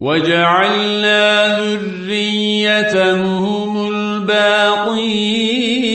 وجعلنا ذريته هم الباقين